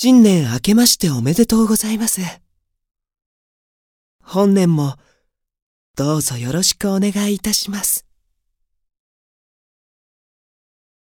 新年明けましておめでとうございます。本年もどうぞよろしくお願いいたします。